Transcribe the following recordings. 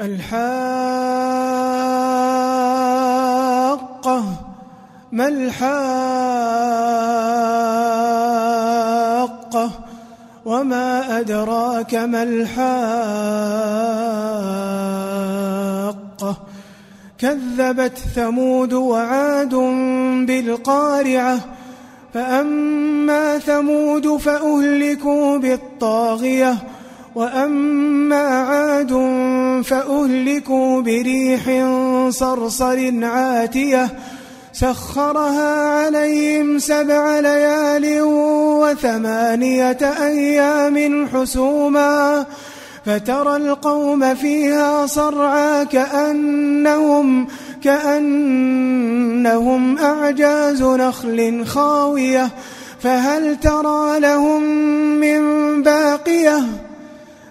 الحاقة ما الحق وما أدراك ما الحاقة؟ كذبت ثمود وعاد بالقارعة فأما ثمود فأهلكوا بالطاغية وأما عاد فأهلكوا بريح صرصر عاتية سخرها عليهم سبع ليال وثمانية أيام حسوما فترى القوم فيها صرعا كأنهم كأنهم أعجاز نخل خاوية فهل ترى لهم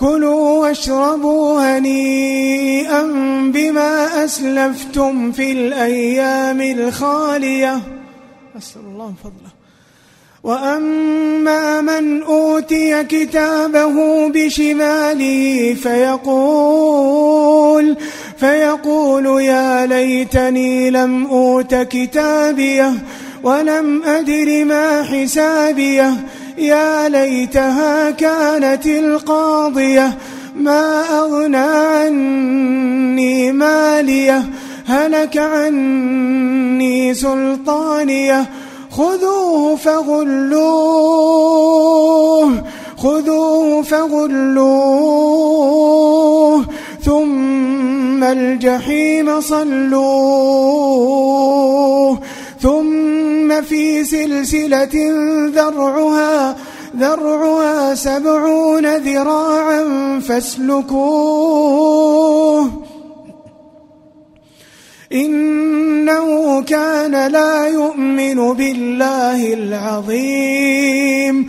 كلوا واشربوا هنيئا بما أسلفتم في الأيام الخالية. أسأل الله فضله. وأما من أوتي كتابه بشماله فيقول فيقول يا ليتني لم أوت كتابيه ولم أدر ما حسابيه. يا ليتها كانت القاضية ما أغنى عني مالية هلك عني سلطانية. خذوه فغلوه خذوه فغلوه ثم الجحيم صلوه. في سلسلة ذرعها ذرعها سبعون ذراعا فاسلكوه. إنه كان لا يؤمن بالله العظيم.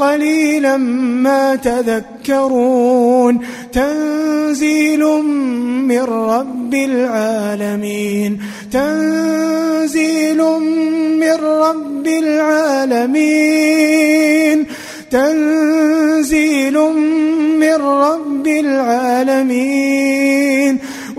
قليلا ما تذكرون. تنزيل من رب العالمين. تنزيل من رب العالمين. تنزيل من رب العالمين.